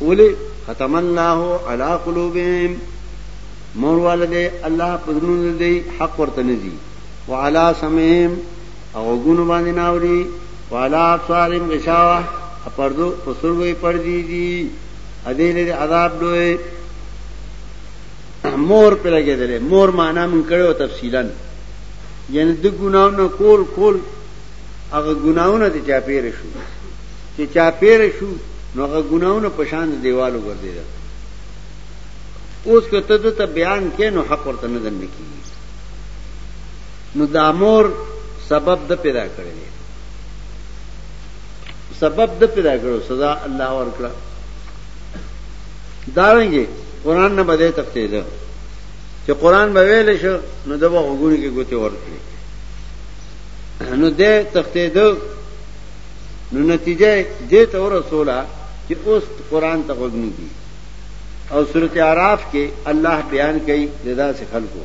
اولی ختم الله علی قلوبهم مور والده الله پزنون دی حق ورته نزی وعلى سمهم او غونو باندې ناوري وعلى ابصارهم غشاوه پردو پسروي پردي دي ادې له عذاب دوی مور په لګېدل مور معنا مونږ کړو تفصیلا یعنی د ګناونو کول کول هغه ګناونه ته چاپیر شو چې چاپېره شو نو هغه ګناونه په شان د دیوال وګرځیدل اوس که ته دته بیان کې نو حق ورته نه دن کیږي نو د امور سبب د پیدا کړی دی سبب د پیدا کړو سزا الله ورکړه داوینګي قران نه بده تخته ده چې قران به ویل شو نو د وګوري کې ګوتې ورکړي نو دې تخته ده نو نتیجه دې ته ورسوله چې اوس قران ته غوږنی دي او سورته اعراف کې الله بیان کوي ددا سے خلقو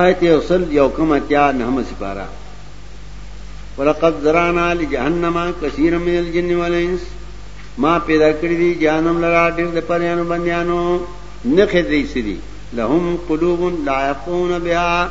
آیت اوصل یو کم اتیا نهم سپارا ولقد ذرانا لجهنم كثيرا من الجن والانس ما پیدا کړی دي جانم لرا ډېر د پریانو بندیانو نه خدای سری لهم قلوب لا يقون بها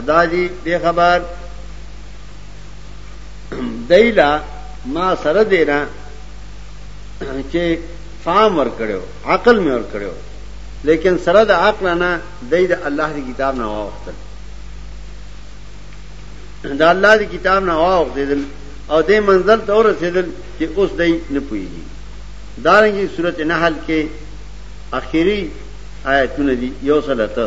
ادا جی دې خبر دایلا ما سره دینا چې فام ور کړو عقل مې ور کړو لیکن سره د عقل نه دای د الله دی کتاب نه واوختل دا الله دی کتاب نه واوختل او دې منزل ته ورسېدل چې اوس دای نه پويږي دارنګي سورته نحل کې اخیری آیتونه دي یو سلته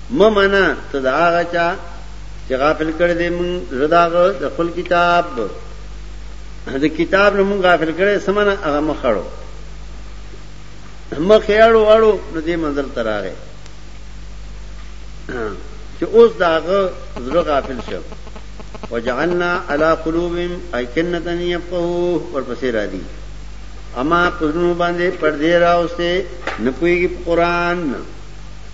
مه منه ته د هغه چا چې غافل کړی دی موږ زړه د هغه د خپل کتاب د کتاب نه موږ غافل کړی څه منه هغه مخ اړو مخ یې اړو اړو نو دې منزل ته راغی چې اوس د هغه زړه غافل شو وجعلنا على قلوبهم اكنه يفقهوا ورپسې را دي اما پرونو باندې پردې راوسته نه پويږي قرآن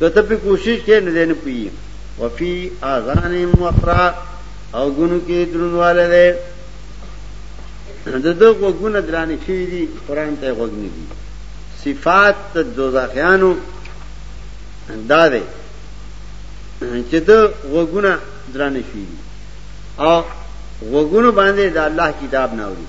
کته په کوشش کې نه دین پی وفي اذانهم وقرا او ګونو کې درنواله ده دغه وګونه درانه شي دي قران ته وګني دي صفات دوزخیانو دا ده چې د وګونه درانه شي او وګونو باندې د الله کتاب نه اوري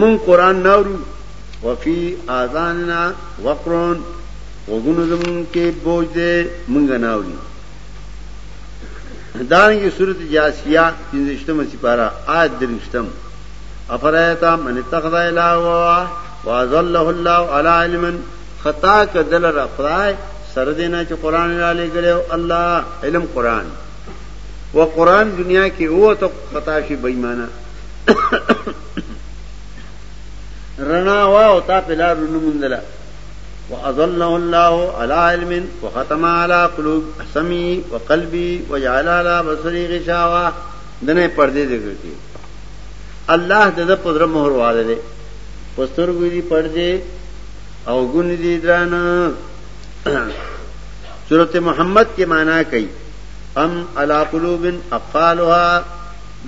مونږ قرآن نه اورو وفي آذاننا وقر غوږونو زمونږ کې بوج دی مونږ نه اوري دارنګه سورته جاسیه پنځشتمه سپاره آیت درشتم افرایتا من اتخذ الہ و واذله الله علی علم خطا کدل را خدای سره دینا چې قران را لګلو الله علم قران و قران دنیا کې هو ته خطا شي بېمانه رنا وا او تا پلار نو مندلا واظله الله على علم وختم على قلوب سمي وقلبي وجعل على بصري غشاوه دنه پردې ذکر کی الله د دې پدره مهر واده دي پستر ګوري پردې او ګون دي درانه سورت محمد کے معنی کئی ام علا قلوب اقفالها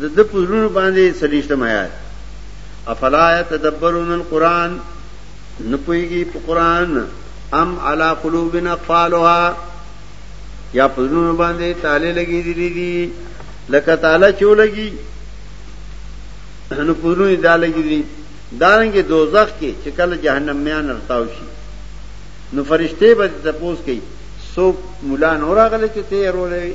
د ده په زړونو باندې څلوېښتم آیات افلا یتدبرون القرآن نه پوهېږي په قرآن ام علی قلوب اقفالها یا په زړونو باندې تالې لګېدلې دي لکه تاله چې ولګي نو په زړونو یې دا لګېدلي دارنګې دوزخ کې چې کله جهنم میان رتاو شي نو فرشتې به تپوس کوي څوک مولا نور راغلی چې ته یې رولوي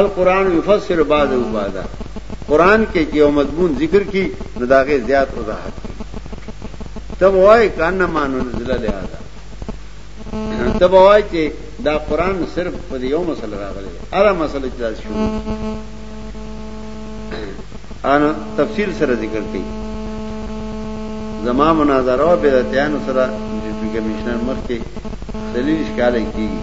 القرآن یفسر بعض او بعضا قرآن کې چې یو مضمون ذکر کی نو داغه زیات وضاحت کی تب وای کانه مانو نزل له هذا تب وای چې دا قرآن صرف په یو مسله راغلی اره مسله چې شو انا تفصیل سره ذکر کړي زما مناظره او بدعتانو سره ډیپټي کمشنر مخ کې دلیل ښکارې کیږي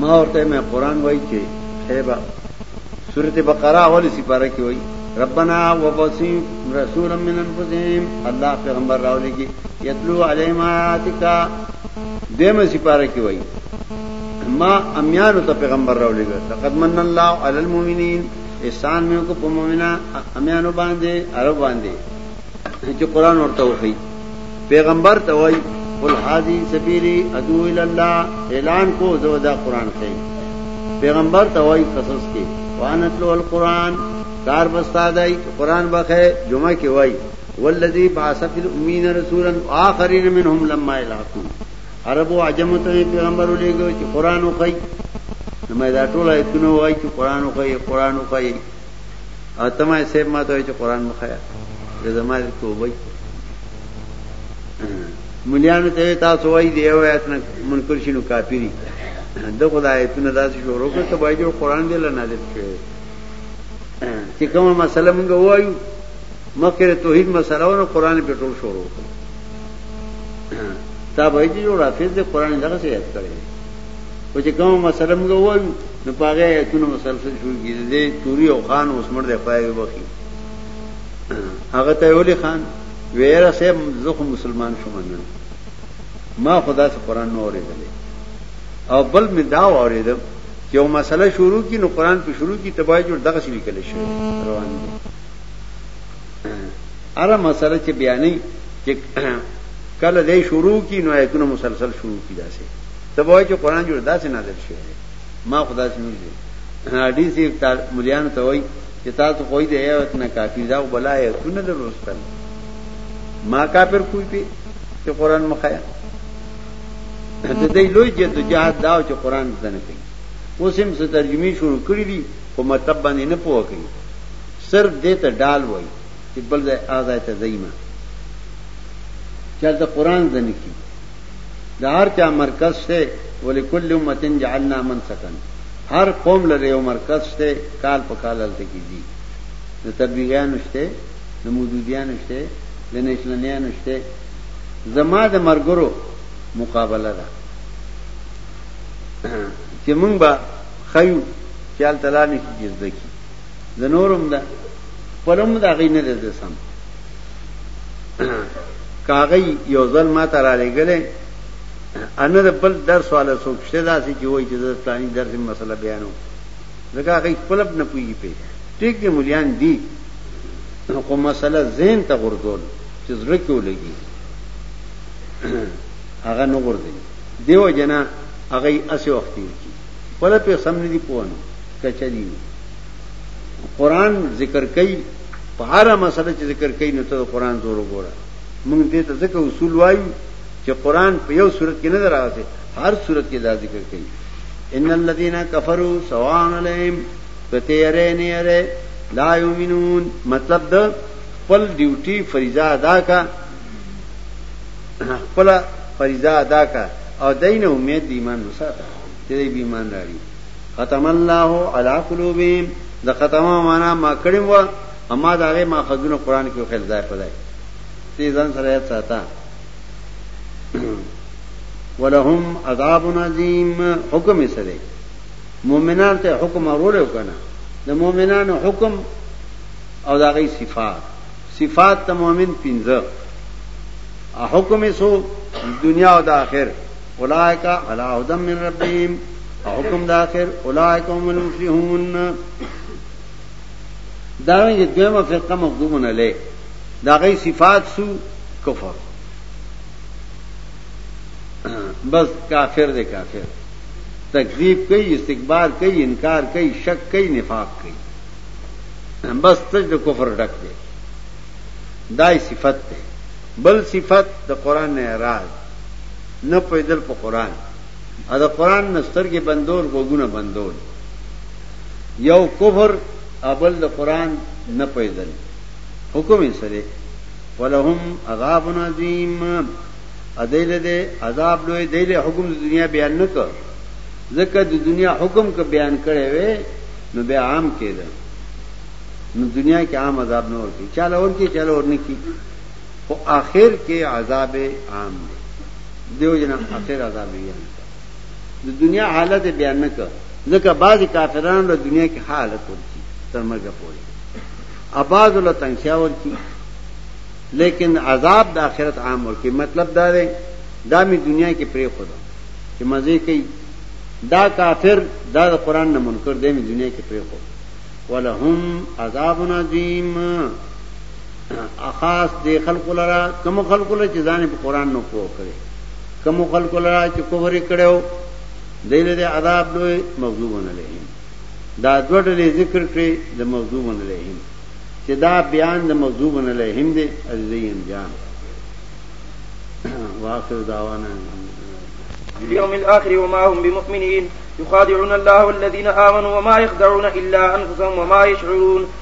ما ورته وویل، مې قرآن وایي چې خیبه سورت بقره اولې سپاره کې وایي ربنا وبسی رسولا من انفسهم الله پیغمبر راولېږي یتلو علیهم آیاتک دیمه سپاره کې وایي ما امیانو ته پیغمبر راولېږه لقد من الله علی المؤمنین احسان مې کو په مؤمنه امیانو باندې عرب باندې چې قران ورته وخی پیغمبر ته وای قل هذه سبیلی ادعو الی الله اعلان کو زو دا قران خی پیغمبر ته وای قصص کې وانتلو القران کار بستا دای قران بخه جمعه کې وای والذي بعث في الامين رسولا اخرين منهم لما يلحقوا عرب او عجم ته پیغمبر ولېګو چې قران وخی نو مې دا ټول ایتونه وای چې قران وخی قران وخی او ته ما سیب ما ته وایي چې قرآن مه ښیه زه زما دې توبه وي ملیانو ته تاسو وایي دی یو آیت نه منکر شي نو کافر دي د خدای آیتونه داسې شروع کړ ته وایي چې قرآن دې له نازل شوی چې کومه مسله مونږ وایو مخکې توحید مسله ونه قرآن په ټول شروع کړ تا وایي چې یو رافض دې قرآن دغه څه یاد کړی او چې کوم مسله موږ وایو نو پاغه ایتونه مسلسل شروع کیږي دې توري او خان اوس مړ دی خدای وبخي هغه ته ولي خان ویره سه زه خو مسلمان شوم نه ما خدا سے قران نو اوریدل او بل می دا اوریدم چې یو مسله شروع کی نو قران په شروع کی تبای جوړ دغه سی لیکل شوی روان دي اره مسله چې بیانې چې کله دې شروع کی نو ایتونه مسلسل شروع کی داسې ته وای چې قران جوړ داسې نازل شوی دی ما خدا سي نه دی حدیث یې تار مليان ته وای چې تاسو کوی دی یو اتنه کافی دا بلا یې تونه لروستل ما کافر کوی په چې قران مخایا د دې لوی جد جهاد دا چې قران زده نه کوي اوس هم څه ترجمه شروع کړې دي خو مطلب باندې نه پوه کوي صرف دې ته ډال وای چې بل ځای آزاد ته ځایما چلته قران زنه کی د هر چا مرکز شته ولکل امه جعلنا من سکن هر قوم لري یو مرکز شته کال په کال هلته کیږي د تبلیغیانو شته د مودودیانو شته د نشلنیانو شته زما د مرګرو مقابله ده چې مونږ به خیو چې التلانه کې جزده کی د نورم ده پرم دا غي نه ده سم کاغی یو ځل ما ته را لګلې ان د بل درس والا څوک شته داسې چې وایي چې د پلاني درس مسله بیانو ځکه هغه خپل نه پوي په ټیک دې مليان دي خو مسله ذهن ته غردول چې زړه کې ولګي هغه نه غردي دیو جنا هغه اسې وخت یې کی خپل په سم نه دي پوهنه کچري قرآن ذکر کوي په هره مسله چې ذکر کوي نو ته د قران زور وګوره موږ دې ته ځکه اصول وایو چې قران په یو صورت کې نه دراځي هر صورت کې دا ذکر کوي ان الذين كفروا سواء عليهم کتیرې نه یې لا یؤمنون مطلب د خپل ډیوټي فریضه ادا کا خپل فریضه ادا کا او دین امید ایمان وساته چې ایمان لري ختم الله علی قلوبهم د ختمه معنا ما کړم و اما دا غي ما خذونه قران کې خل ځای په ځای دې ځان سره یاد ساته ولهم عذاب عظیم حکم یې سره مؤمنان ته حکم اورول وکنه د مؤمنانو حکم او دا غي صفات صفات ته مؤمن پینځه حکم یې سو دنیا او د آخرت اولائک علی هدى من ربهم حکم د اخر اولائک هم المفلحون دا یې دویمه فرقه مخدوم نه لې دا غي صفات سو کفر بس کافر دے کافر تکذیب کئی استقبال کئی انکار کئی شک کئی نفاق کئی بس تج د کفر ڈک دے دائی صفت دے بل صفت د قرآن نے راز دے نه پوهېدل په قرآن او د قرآن نه سترګې بندول غوږونه بندول یو کفر او بل د قرآن نه پوهېدل حکم یې څه دی ولهم عذاب عظیم ادیله دې عذاب لوی دی له حکم د دنیا بیان نه کړ ځکه د دنیا حکم که بیان کړی وي نو بیا عام کېده نو دنیا کې عام عذاب نه ورکی چاله ورکی چاله ورنکی خو اخر کې عذاب عام دی دیو جنا اخر عذاب یې عام د دنیا حالت بیان نه کړ ځکه بعضی کافرانو له دنیا کې حالت ورچی تر مرګ پورې اباز له تنگسیا ورچی لیکن عذاب د آخرت عام ورکی مطلب دا دی دا می دنیا کې پرې خدا چې مزه کوي دا کافر دا د قران نه منکر دی می دنیا کې پرې خدا ولهم عذاب عظیم اخاص دې خلق لرا کوم خلق لرا چې ځان په قران نو پوه کړي کوم خلق لرا چې کفر کړو دې له عذاب دوی مغضوب نه لهم دا دوړ له ذکر کړي د مغضوب نه لهم چې دا بیان د مغضوب نه لهم دې عزیز انجام واخر دعوانا اليوم الآخر وما هم بمؤمنين يخادعون الله والذين آمنوا وما يخدعون إلا أنفسهم وما يشعرون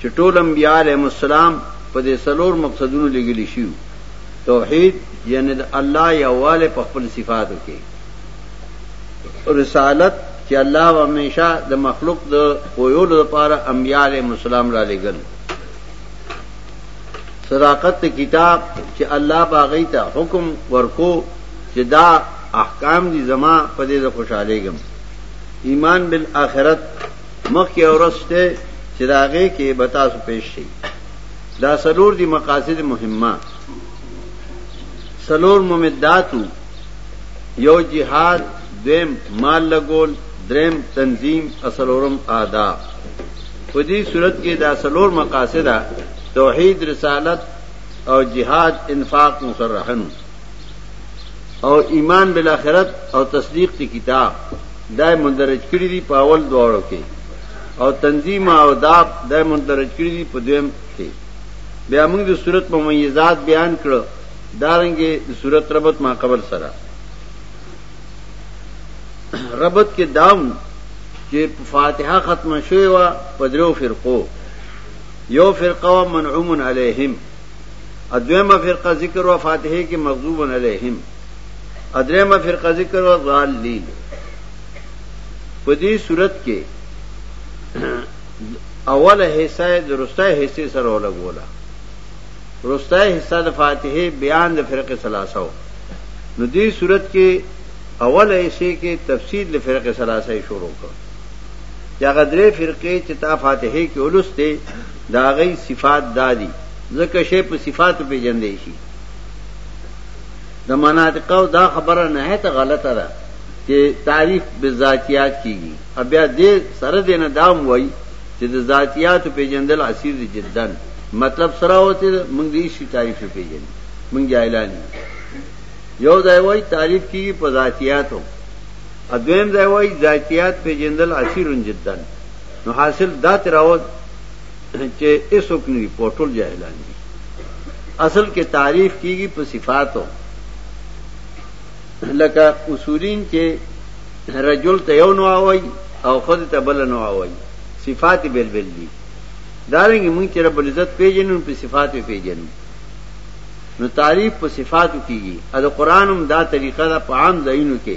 چې ټول انبياء عليهم السلام په دې څلور مقصدونو لېږلي شوي وو، توحيد يعنې د الله يووالی په خپلو صفاتو کې، رسالت چې الله به همېشه د مخلوق د پوهولو لپاره انبياء عليهم السلام رالېږل، صداقت د کتاب چې الله به هغوی ته حکم ورکو چې دا احکام دي زما په دې زه خوشحالېږم، ايمان بالآخرت، مخکې یو ورځ شته چې د هغې کې به تاسو پېښ شئ دا څلور دي مقاصد مهمه څلور ممداتو یو جهاد دویم مال لګول دریم تنظیم اصلورم آداب په دې صورت کې دا څلور مقاصد توحید رسالت او جهاد انفاق مصرحن او ایمان بالاخرت او تصدیق تی کتاب دای مندرج کړی دی په اول دواړو کې او تنظیم او داب دای مندرج کړی دی په دویم کې بیا موږ د صورت ممیزات بیان کړو دارنګه د صورت ربط ما قبل سره ربط کې داوم چې فاتحه ختمه شوې و په درو فرقو یو فرقه منعوم علیهم ادویمه فرقه ذکر و فاتحه کې مغضوب علیهم ادریمه فرقه ذکر و ضالین په دې صورت کې اوله حصہ درسته حصے سره ولګولا رسته حصہ د فاتحه بیان د فرقه ثلاثه نو دې صورت کې اول ایسے کې تفصیل د فرقه ثلاثه شروع کړ یا غدرې فرقه چې تا فاتحه کې ولسته د هغوی صفات دا دي، ځکه شی په صفاتو پېژندی شي. د مناطقو دا خبره نهایت غلطه ده چې تعریف بالذاتیات کېږي او بیا دې سره دې نه دا هم وایي چې د ذاتیاتو پېژندل عسیر دي جدا مطلب څه راوتی ده موږ د هېڅ شي تعریف نه پېژنو موږ جاهلان یو یو ځای وایي تعریف کېږي په ذاتیاتو او دویم ځای وایي ذاتیات پېژندل عسیر جدا نو حاصل دا تراوت چې ایسوک نه پورټول جاهلان دي اصل کې تعریف کیږي په صفاتو لکه اصولین چې رجل ته یو نو وای او خود ته بل نو وای صفات بل بل دي دارنګ موږ چې رب العزت پیژنو په صفاتو پیژنو نو تعریف په صفاتو کیږي دا قرانم دا طریقه ده په عام ځایونو کې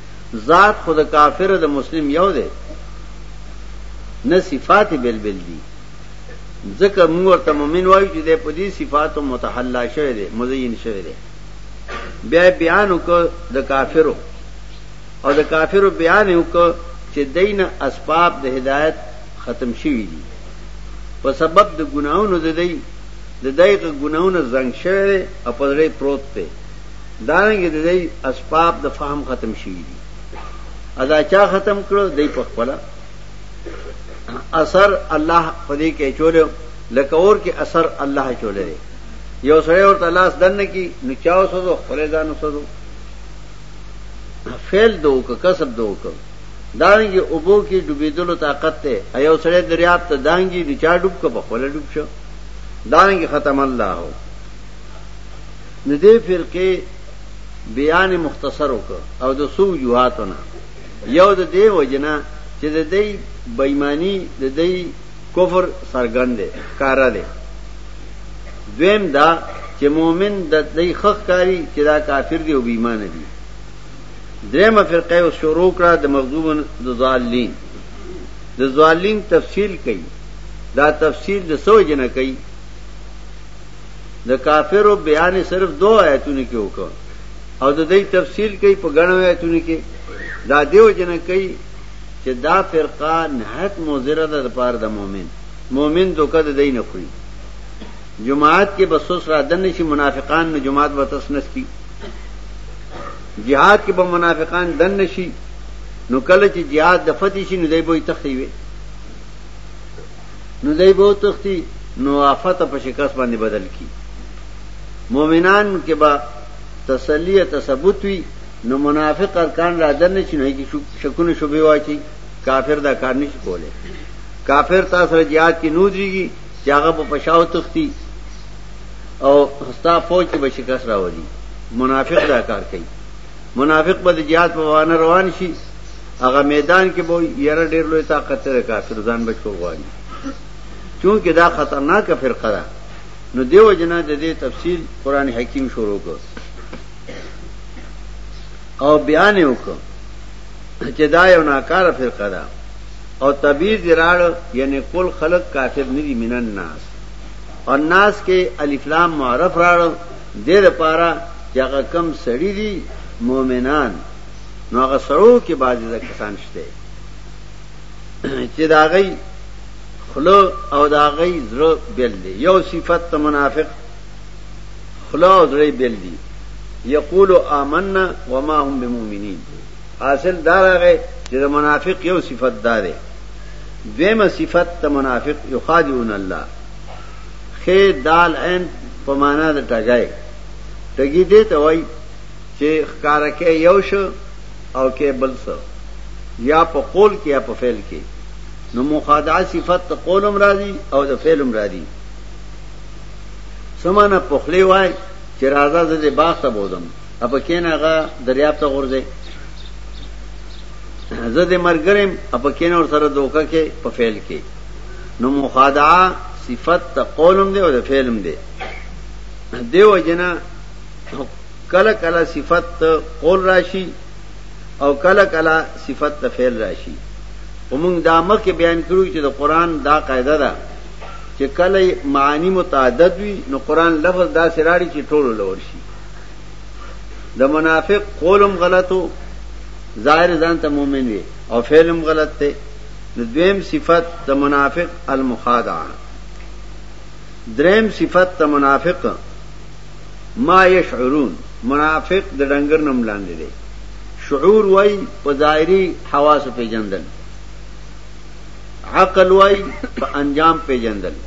ذات خود کافر د مسلم یو دی نه صفات بل بل دي ځکه موږ ورته مؤمن وایو چې د پدی صفات متحلا شوی دی مزین شوی دی بیا بیان وکړه د کافرو او د کافرو بیان وکړه چې دین اسباب د هدایت ختم شوی دي په سبب د ګناونو د دی د دایغه ګناونه زنګ شوی او په دې پروت دی دارنګه د دی اسباب د فهم ختم شوی دی ادا چا ختم کړو دی په خپل اثر الله په دې کې چولیو لکه اور کې اثر الله چولې یو سره ورته لاس دن کی نو چاو سوزو خپل ځان سوزو فعل دو که کسب دو که دانګي اوبو کې ډوبېدلو طاقت ته ایو سره دریاب ته دانګي نو چا ډوب کو په خپل ډوب شو دانګي ختم الله د دې فرقې بیان مختصر وکړ او د څو وجوهاتو نه یو د دې وجنه چې د دې بېمانی د دې کفر سرګند دی کار دی دویم دا چې مؤمن د دې خخ کاری چې دا کافر دی او بیمان دی دریمه فرقه او شروع کړه د مغضوب د ظالمین د ظالم تفصیل کوي دا تفصیل د سوجنه کوي د کافرو بیان صرف دو آیتونو کې وکړ او د دې تفصیل کوي په غنو آیتونو کې دا دیو جن کوي چې دا فرقه نهایت مضره ده د پاره د مؤمن مؤمن دوکه د دین خوري جماعت کې بسوس را دن شي منافقان نو جماعت به تسنس کی jihad کې به منافقان دن نشي نو کله چې jihad د فتح شي نو دوی به تختی وي نو دی به تختی نو آفت په شکست باندې بدل کی مؤمنان کې با تسلی تثبت وی نو منافق ارکان را دنه چې نه کی شکونه شوبې واچي کافر دا کار نشي کوله کافر تاسو سره jihad کې نو دیږي چې هغه په پښاو تختی او ستا فوج کې به شکست راوړي منافق دا کار کوي منافق به د jihad په وانه روان شي هغه میدان کې به یره ډیر لوی طاقت ته کافر ځان بچو غواړي چونکه دا خطرناک فرقه ده نو دیو جنا د دې تفصیل قران حکیم شروع کو او بیان وکړ چې دا یو ناکاره فرقه ده او تبیر دراړ یعنی کل خلق کافر ندی من الناس او ناس کې الف لام معرف راړ دیر پارا چې هغه کم سړی دي مؤمنان نو هغه سړو کې بعضی د کسان شته چې دا غي خلو او دا غي زړه بل دی یو صفت ته منافق خلو او زړه بل دی یقول آمنا وما هم بمؤمنین حاصل دا راغی چې د منافق یو صفت دا دی دیمه صفت ته منافق یخادعون الله خې دال عین په معنا د ټګای ټګی دې ته وای چې ښکاره کې یو شو او کې بل څه یا په قول کې یا په فعل کې نو مخادعه صفت ته قول هم راځي او د فعل هم راځي سمانه پخلی وای چې راځه زه د باغ ته بوزم اپ کین هغه دریاب ته غورځي زه د مرګرم اپ کین اور سره دوکه کې په فعل کې نو مخادعه صفت ته قولم دی او د فعلم دی دیو جنا نو کله کله صفت ته قول راشي او کله کله صفت ته فعل راشي ومنګ دا مخکې بیان کړو چې د قران دا قاعده ده چې کله معنی متعدد وي نو قران لفظ دا سراړي چې ټولو لور شي د منافق قولم غلطو ظاهر ځان ته مؤمن وي او فعلم غلط دی نو دویم صفت د منافق المخادعه دریم صفت د منافق ما یشعرون منافق د ډنګر نوم لاندې دی شعور وای په ظاهري حواس پیجندل عقل وای په انجام پیجندل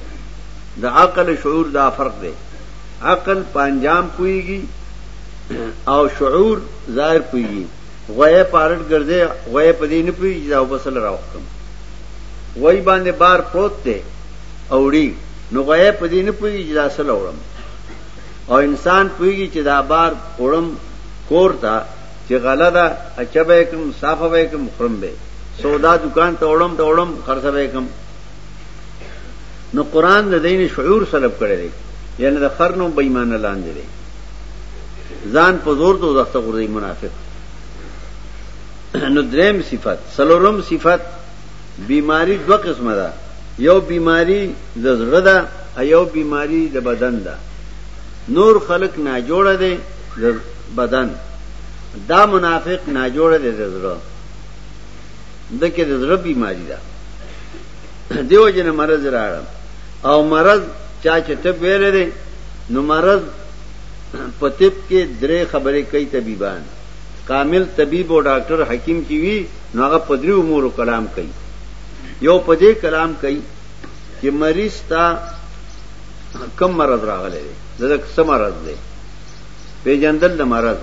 د عقل شعور دا فرق دی عقل په انجام پويږي او شعور ظاهر پويږي غوې پارټ ګرځي غوې په دې نه پويږي دا وبسل راوختم وای باندې بار پروت دی اوړي نو غوې په دې نه پويږي دا سره وړم او انسان پویږي چې دا بار وړم کور ته چې غله ده اچه به کوم صافه به کوم خرم به سودا دکان ته وړم ته وړم خرڅه به کوم نو قران د دین شعور سلب کړی دی یعنی د خرنو بېمانه لاندې دی ځان په زور دو زخته غورځي منافق نو دریم صفت سلورم صفت بیماری دوه قسمه ده یو بیماری د زړه ده او یو بیماری د بدن ده نور خلق ناجوړه ده د بدن دا منافق ناجوړه ده د زړه دکې د زړه بیماری ده دیو جن مرض راړم او مرض چا چې ته ویل دي نو مرض په طب کې درې خبرې کوي طبيبان کامل طبيب او ډاکټر حکیم چې وي نو هغه په درې امور کلام کوي یو په دې کلام کوي چې مریض تا کم مرض راغلی دی دغه څه مرض دی پیجندل د مرض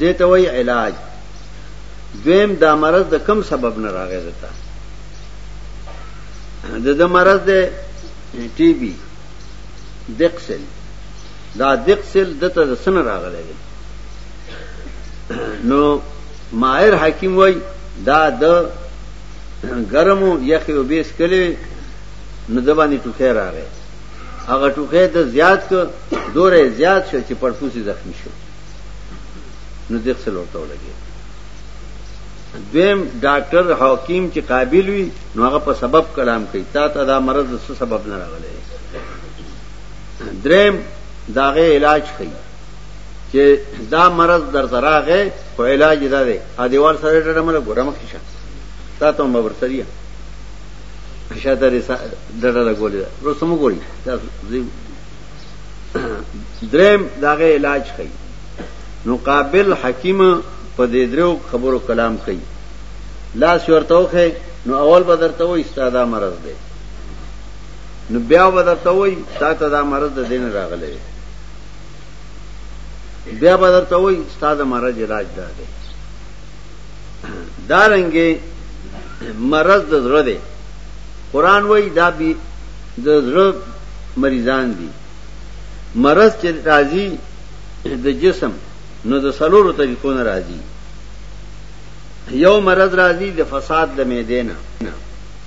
دې ته وایي علاج دویم دا مرض د کم سبب نه راغی دتا د د مرض دی ټي بي دقسل دا دقسل دته د سن راغلی دی نو ماهر حکیم وای دا د ګرمو یخې او بیس کلی نو د باندې ټوخی راغی هغه ټوخی د زیات کو دوره زیات شو چې پړپوسی زخمی شو نو د څه لورته ولګي دویم ډاکټر حکیم چې قابل وي نو هغه په سبب کلام کوي تا ته دا مرض څه سبب نه راغلی دریم داغه علاج کوي چې دا مرض در تراغه خو علاج دا دی ا دیوال سره ډډه مله ګوره مخ شه تا ته مبر سریه شاته ډډه لګولې ده روسته مو ګوري تاسو دریم داغه علاج کوي نو قابل حکیم په دې درو خبرو کلام کوي لاس ورته وخه نو اول به درته وای استاده مرض دی نو بیا به درته وای تا ته دا مرض د دین راغلی بیا به درته وایي ستا د مرض علاج دا دی دا رنګې مرض د زړه دی قرآن وایي دا بی د زړه مریضان دي مرض چې راځي د جسم نو د سلورو طریقو نه راځي یو مرض راځي د فساد د میدې نه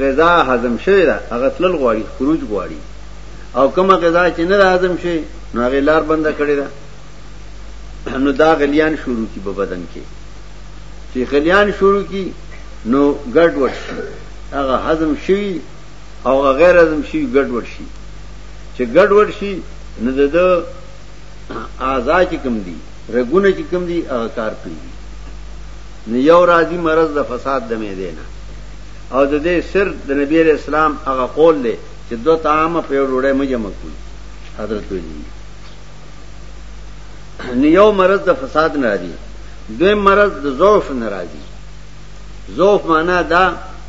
غذا هضم شوی ده هغه تلل غواړي خروج غواړي او کومه غذا چې نه هضم شي نو هغه لار بنده کړی ده نو دا غلیان شروع کی په بدن کې چې غلیان شروع کی نو ګډ وډ شي هغه هضم شي او غیر هضم شي ګډ وډ شي چې ګډ وډ شي نو د اعضا چې کم دي رګونه چې کم دي هغه کار کوي نو یو راځي مرض د فساد د معدې نه او د دې سر د نبی علیہ السلام هغه قول دی چې دو طعام په یو ډوړې مجه مکوي حضرت ویلي نو یو مرض د فساد نه راځي دوی مرض د ضعف نه راځي ضعف معنا دا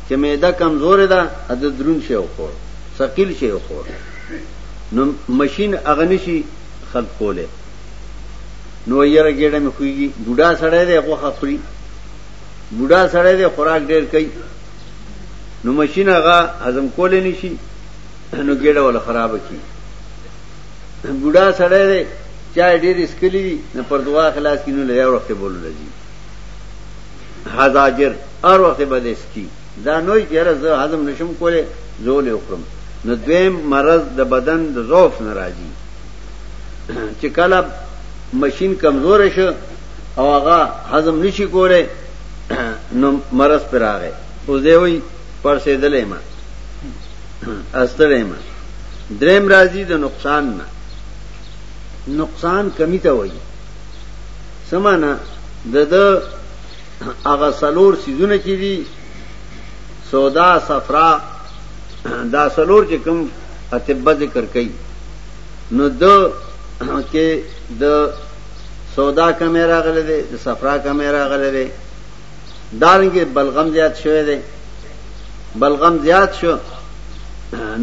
چې معده کمزورې ده د درون شي او خور ثقيل شي او خور نو ماشين اغنشي خلق کوله نو یره ګیډه می خویږي بوډا سړی دی غوخه خوري بوډا سړی دی خوراک ډیر کوي نو ماشین هغه هضم کول نه شي نو ګیډه ولا خراب کی بوډا سړی دی چا ډیر اسکلی دي نه پر دعا خلاص کینو لیا وخت بولو لذي حزاجر ار وخت بل اسکی دا نوې چیرې زه هضم نشم کوله زول وکړم نو دویم مرض د بدن د ضعف ناراضي چې کله ماشين کمزور شو او هغه هضم نشي کوله نو مرض پر راغی اوس دی وی پر سیدلې ما استلې ما دریم راځي د نقصان نه نقصان کمی ته وایي سمانا د د هغه سلور سيزونه کې دي سودا صفرا دا سلور چې کوم اتبه ذکر کوي نو د کې د سودا کمې راغلې ده د صفرا کمې راغلې ده دارنګه بلغم زیات شوی دی بلغم زیات شو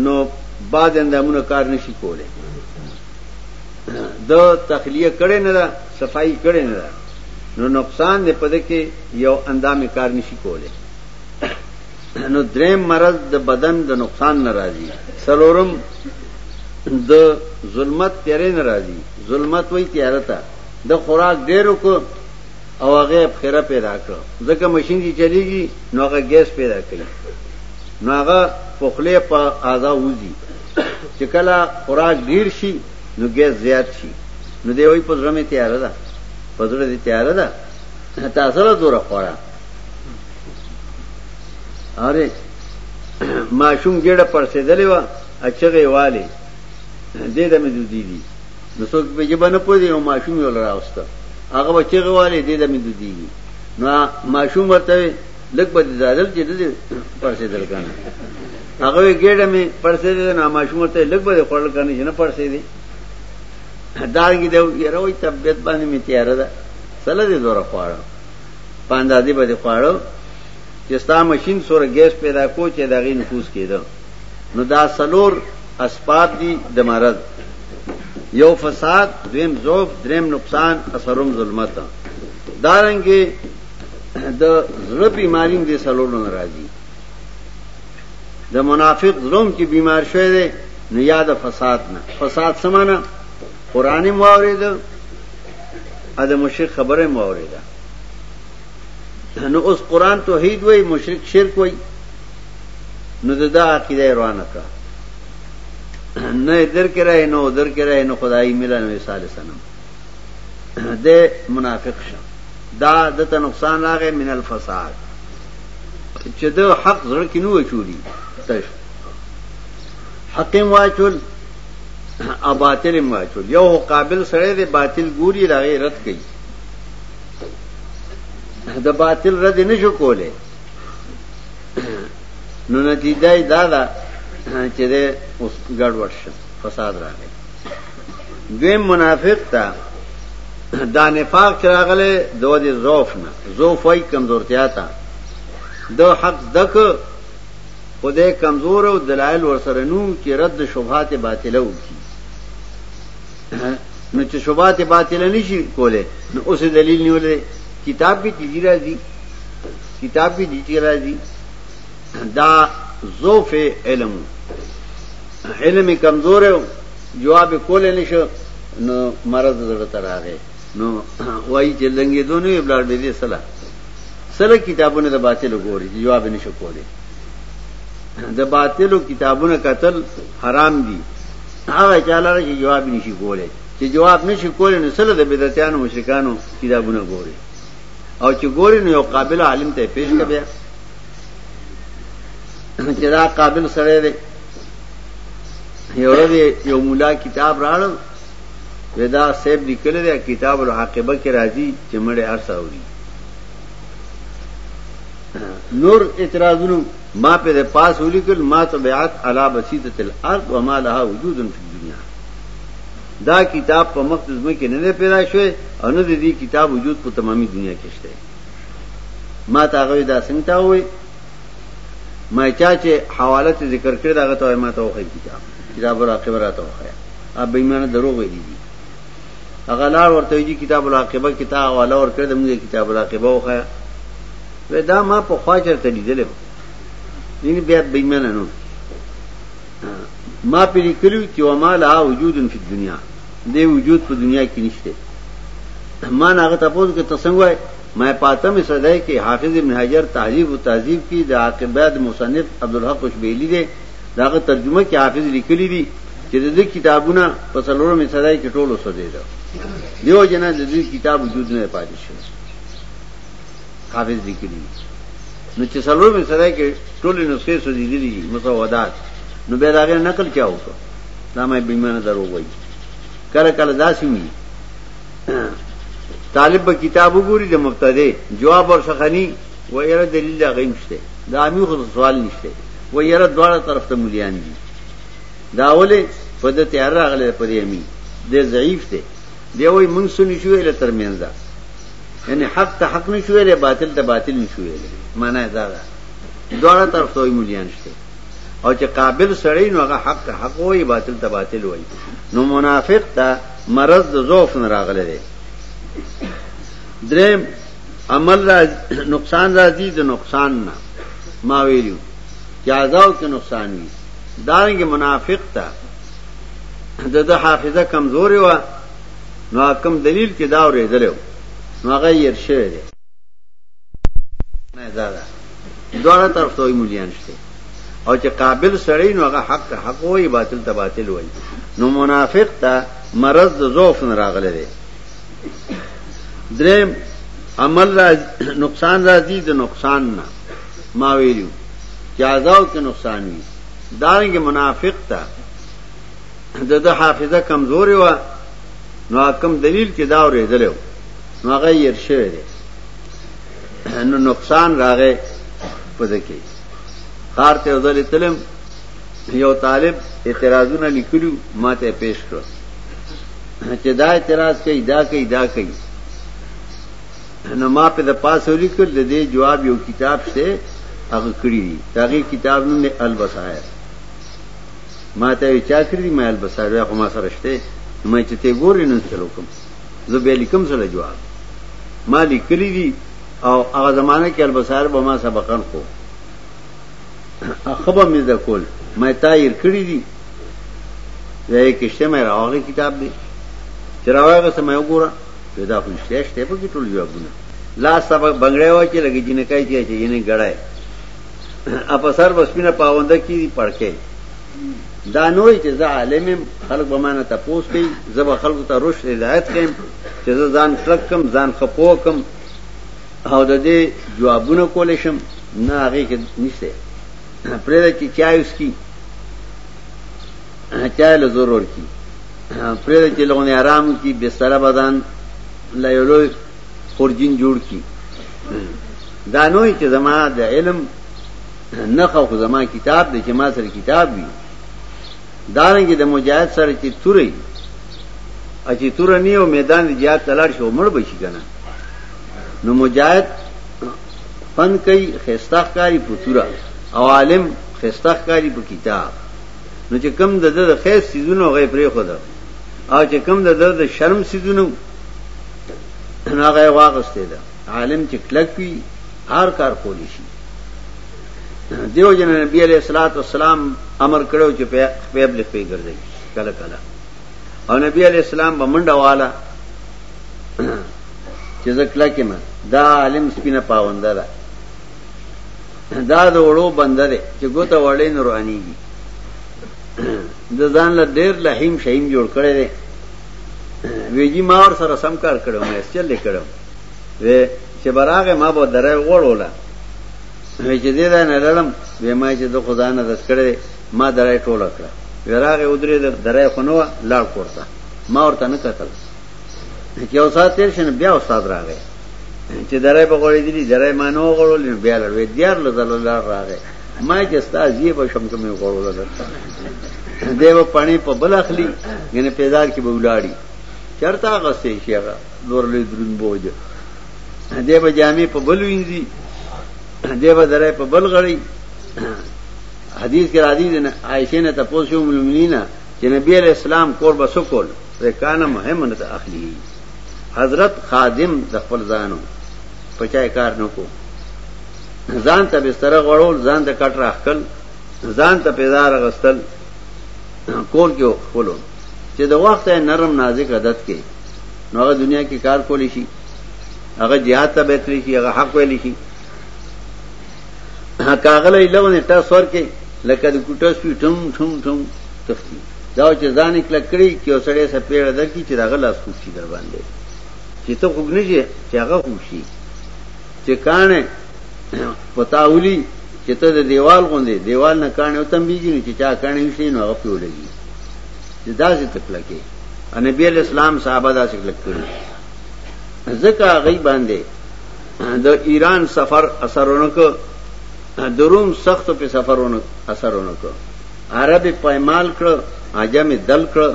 نو بعد اندامونه کار نشي کوله د تخلیه کړي نه ده صفائی کړي نه ده نو نقصان نه پد کې یو اندامي کار نشي کوله نو دریم مرض د بدن د نقصان نه راځي سلورم د ظلمت تیرې نه راځي ظلمت وای تیاره ته د خوراک ډیرو کو او هغه بخیره پیدا کړ ځکه ماشين چې چلیږي نو هغه ګیس پیدا کوي نو هغه پخله په آزا وځي چې کله خوراک ډیر شي نو ګیس زیات شي نو دی وای په ځړمه تیاره ده په ځړه دي تیاره ده تاسو له دوره خوراک اره ماشوم ګډه پړسېدلې و اچغه والي دې د مې دودي دي نو څوک په جبه نه پوي او ماشوم یې لراوسته هغه بچغه والي دې د مې دودي دي نو ماشوم ورته لګ په دادل چې دې پړسېدل کنه هغه ګډه مې پړسېدل نه ماشوم ته لګ په خړل کنه چې نه پړسېدل دارنګي دی یره وي طبيعت باندې می تیار ده سره دې زوره خواړه په اندازې به دې خواړه چې ستا ماشین سره ګیس پیدا کو چې د هغې نفوس کېده نو دا څلور اسباب دي د مرض یو فساد دویم ضعف دریم نقصان اثرم ظلمت دارنګې د زړه بیماریم دې څلورو نه راځي د منافق ظلم چې بیمار شوی دی نو یاد فساد نه فساد سمانه قرآن مواورېده ا د مشرک خبره مو اوریدا نو اوس قران توحید وای مشرک شرک وای نو دا عقیده روانه کړه نه در کې رہے نو در کې رہے نو خدای مله نو صالح سنم د منافق شه دا د ته نقصان راغې من الفساد چې د حق زړه کې نو چولی تش حق واچول او باطل هم واچول یو هو قابل سره دی باطل ګوري راغی رد کوي د باطل رد نه شو کوله نو نتیجه یې دا ده چې د اوس ګډوډ شو فساد راغی دوی منافق ته دا نفاق چې راغله دوه دې ضعف نه ضعف وای کمزورتیا ته دو حق دک خو دی کمزور او دلایل ورسره نو چې رد د شبهات باطله وکړي نو چې شبهات باطله نشي کوله نو اوس دلیل نیولې کتاب کې چیزی راځي کتاب کې چیزی راځي دا ذوف علم علم کمزور او جواب کوله نشو نو مرض زړه تراغه نو وای چې لنګې دونه بلار دې سلام سره کتابونه د باطل ګوري چې جواب نه شو کولی د باطلو کتابونه قتل حرام دي هغه چاله چې جواب نشي کولی چې جواب نشي کولی نو سره د بدعتانو مشرکانو کتابونه ګوري او چې ګوري نو یو قابل عالم ته پیش کوي چې دا قابل سره دی یو ورځ یو مولا کتاب راړ ودا صاحب لیکل دی کتاب الحاقبه کې راځي چې مړې ارسه اوري نور اعتراضونو ما په د پاس ولیکل ما طبيعت علا بسيطه الارض وما لها وجود في الدنيا دا کتاب په مخ د زمکه نه پیدا شوی او نه د دې کتاب وجود په تمامي دنیا کې شته ما ته غوي دا څنګه تا وای ما چا چې حوالت ذکر کړی دا غته ما ته وخی کتاب کتاب راکبره ته وخی ا بېمانه دروغ ویلي دي هغه لار ورته ویلي کتاب العاقبه کې تا حواله ورکړه د موږ کتاب العاقبه وخایا وې دا ما په خوا چرته لیدل دین بیا بېمانه نو ما په لیکلو چې و ما لا وجود فی دنیا دې وجود په دنیا کې نشته ما نه هغه تاسو کې تاسو وای ما پاتم صدای کې حافظ ابن حجر تهذیب او تهذیب کې د عاقبات مصنف عبدالحق شبیلی دی داغه ترجمه کې حافظ لیکلی دی چې د دې کتابونه په څلورمې صدای کې ټولو سوځیدل دیو جنا د دې کتاب وجود نه پاتې شو حافظ لیکلی نو چې څلورمې صدای کې ټولې نسخې سوځیدلې دي مسودات نو به دا غیر نقل چا وکړ دا مې بیمانه درو وایي کله کله داسې مي طالب به کتاب وګوري د مبتدی جواب ورڅخه ني و یره دلیل هغه هم شته دا امیر خو سوال نشته و یره دواړه طرف ته مليان دي دا ولې په د تیار راغله په دې امي د ضعیف دی دی وای مونږ سنې شو له ترمنځ دا یعنی حق ته حق نشو له باطل ته باطل نشو له معنا دا ده دواړه طرف ته مليان شته او چې قابل سړی نو هغه حق ته حق وای باطل ته باطل وای نو منافق ته مرض د ضعف نه راغله دی درم عمل راز نقصان راځي د نقصان نه ما ویلو چې اعضاو کې نقصان وي دانګ منافق ته د د حافظه کمزورې و نو کم دلیل کې دا ورېدلو نو هغه یې شوی دی نه دا ده دوه طرف ته مولیان شته او چې قابل سړی نو هغه حق ته حق وایي باطل ته باطل وایي نو منافق ته مرض د ضعف نه راغلی دی دریم عمل راز نقصان راځي د نقصان نه ما ویلو چې عذاب کې نقصان وي دانګ منافق ته د د حافظه کمزورې و نو کم دلیل چې دا ورېدل نو هغه یې شوی دی نو نقصان راغی په دکی خار ته ځل تلم یو طالب اعتراضونه لیکلو ماته پیش کړ چې دا اعتراض کوي دا کوي دا کوي نو ما په د پاسه ولیکل د دې جواب یو کتاب شته هغه کړی دی داغه کتاب نوم دی البصائر ما ته چا کړی دی ما البصائر هغه ما سره شته ما چې ته ګورې نن چلو کوم زه به لیکم سره جواب ما لیکلی دی او هغه زمانہ کې البصائر به ما سبقن کو خبر مې د کول مې تا ير کړی دي زه کېشته مې راغلی کتاب دی چې راوغه سم یو ګوره پیدا خو شته شته په کې ټول جوابونه لا سبق بنگړې و چې لګی جن کای چې چې یې غړای اپ سر بسپینه پاونده کی پړکې دا نوې چې زه عالم خلق به مانه تاسو کوي زب خلق ته روش هدایت کړم چې زه ځان کلک کم ځان خپو کم او د دې جوابونه کولای شم نه هغه کې نشته پرې دا چې چای اوس کی چای له ضرور کی پرې دا چې لغونه آرام کی بستر بدن لا یو لوی خورجین جوړ کی دا نوې چې زما د علم نه خو زما کتاب د چې ما سره کتاب وی دارنګه د مجاهد سره چې توري اچي تور نه او میدان جهاد تلار شو مړ بشي کنه نو مجاهد فن کوي خيسته ښکاری په توره او عالم خيسته ښکاری په کتاب نو چې کم د د خیر سیزونو غي پرې خو ده او چې کم د د شرم سیزونو نو هغه واغسته ده عالم چې کلک وي هر کار کولی شي دیو جن نبی علیہ الصلوۃ والسلام امر کړو چې په خپل خپل ګرځي کله کله او نبی علیہ السلام بمنډه والا چې ځکلا کې ما دا عالم سپینه پاونده ده دا د وړو بنده ده چې ګوته وړې نورانی دي د ځان له ډېر لحیم شهیم جوړ کړي دي ویجی ما ور سره سم کار کړو مې چل لیکړم و چې براغه ما به درې وړوله وی چې دې دا نه لړم وې ما چې د خدا نه دس کړې ما درې ټوله کړه وراغه ودرې درې خنوه لاړ کوړه ما ورته نه کتل چې یو ساعت تیر شنه بیا استاد راغی چې درای په غوړې دي درای مانو غوړول بیا لوي دیار لزل الله راغی ما چې استاد یې په شم کې مې غوړول درته دیو پانی په بل اخلي یعنی پیدار کې به ولاړی چرتا غسه شي هغه دورلې درون بوج دیو جامې په بل وینځي دیو درای په بل غړی حدیث کې راځي عائشه نه تاسو مومنینا چې نبی علیہ السلام کور بسو کول رکانه مهمه نه ده اخلي حضرت خادم د خپل ځانو پچای کار نه کو ځان ته بستر غړول ځان ته کټ راخکل ځان ته پیدار غستل کور کې خپلو چې د وخت نرم نازک عادت کې نو هغه دنیا کې کار کولی شي هغه jihad ته بهتري شي هغه حق ویلی شي کاغله لونه تاسو ورکه لکه د کوټه سپی ټم ټم ټم تختی دا چې ځان کله کړی چې وسړې سپېړه درکې چې دغه لاس خوشي در باندې چې ته خوګ نه شي چې هغه خوشي چې کانه پتاولي چې ته د دیوال غوندې دیوال نه کانه او تم بیږي چې چا کانه شي نو هغه پیولېږي چې دا څه تکله کې ان نبی اسلام صحابه دا څه کله کړی ځکه غي باندې د ایران سفر اثرونه کو دروم سخت په سفرونه اثرونه کو عرب یې پایمال کړ، عجم یې دل کړ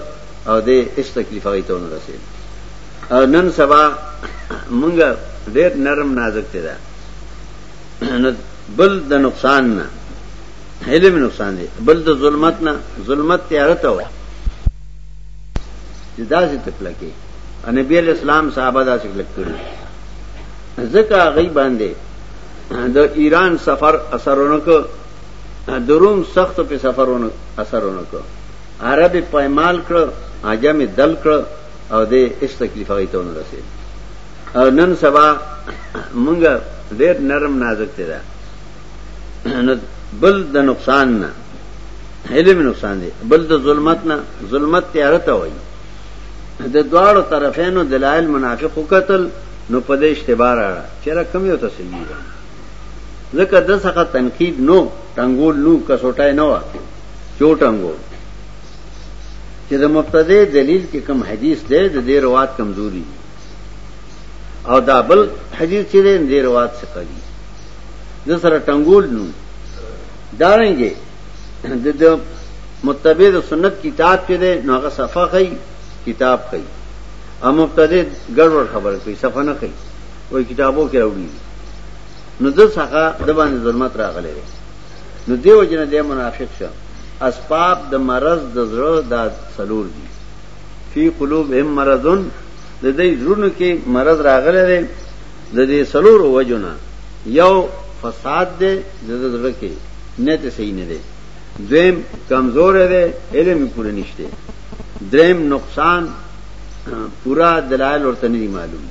او دی هیڅ تکلیف هغوی ته ونه رسېد. او نن سبا موږ ډېر نرم نازک دی دا نو بل د نقصان نه علم نقصان دی، بل د ظلمت نه ظلمت تیاره ته وایي چې داسې ته کلک یې او نبي علیه السلام صحابه داسې کلک کړي ځکه هغوی باندې د ایران سفر اثر ونه کړ د روم سختو پې سفرونو اثر ونه کړ. عرب یې پایمال کړ، عجم یې دل کړ او دی هېڅ تکلیف هغوی ته ونه رسېد. او نن سبا موږ ډېر نرم نازک دی دا نو بل د نقصان نه علم نقصان دی بل د ظلمت نه ظلمت تیاره ته وایي د دواړو طرفینو دلایل منافق وکتل نو په دې اشتباه راړه چېرې کم یو ته صحیح ځکه د څخه تنقید نو ټنګول نو کسوټای نه و چې ټنګو چې د مبتدی دلیل کې کم حدیث دی د دې روات کمزوري دي او دا بل حدیث چې دی د روات څخه دي د سره ټنګول نو دارنګي د د متبع د سنت کتاب کې دی نو هغه صفه کوي کتاب کوي او مبتدی ګډوډ خبره کوي صفه نه کوي وای کتابو کې راوړي دي نو د څخه د باندې ظلمت راغلی دی نو دیو جن د منافق شه اسباب د مرض د زړه د سلور دي فی قلوب هم مرضون د دې زړونو کې مرض راغلی دی د دې سلور وجونه یو فساد دی د زړه کې نه ته صحیح نه دی دویم کمزور دی علم پوره نشته دریم نقصان پورا دلایل ورته نه معلوم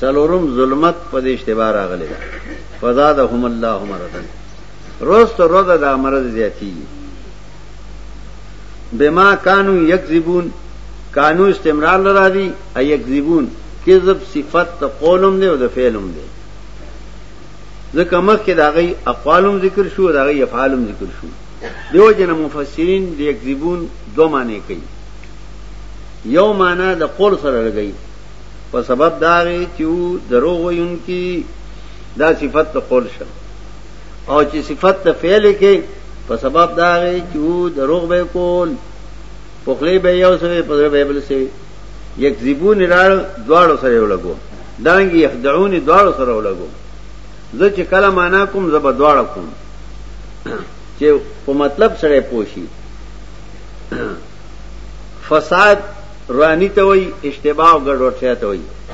څلورم ظلمت په دې اشتباه راغلی ده فزادهم الله مرضا روز تر روزه دا مرض زیاتیږي بما کانو یکذبون کانو استمرار لرا دي یکذبون کذب صفت ته قولم دی او د فعلم دی ځکه مخکې دا غي اقوالم ذکر شو دا غي افعالم ذکر شو دیو جن مفسرین د یکذبون دوه معنی کوي یو معنی د قول سره لګي په سبب دا غي چې وو دروغ ویونکي دا صفت ته قول شو او چې صفت ته فعل کې په سبب دا غي چې وو دروغ به کول په خلی به یو سره په به بل سره یکذبون راړ دواړو سره ولګو دانګي يخدعون دواړو سره ولګو زه چې کله معنا کوم زب دواړه کوم چې په مطلب سره پوشي فساد روانی ته وای اشتباه او ګډوډتیا ته وای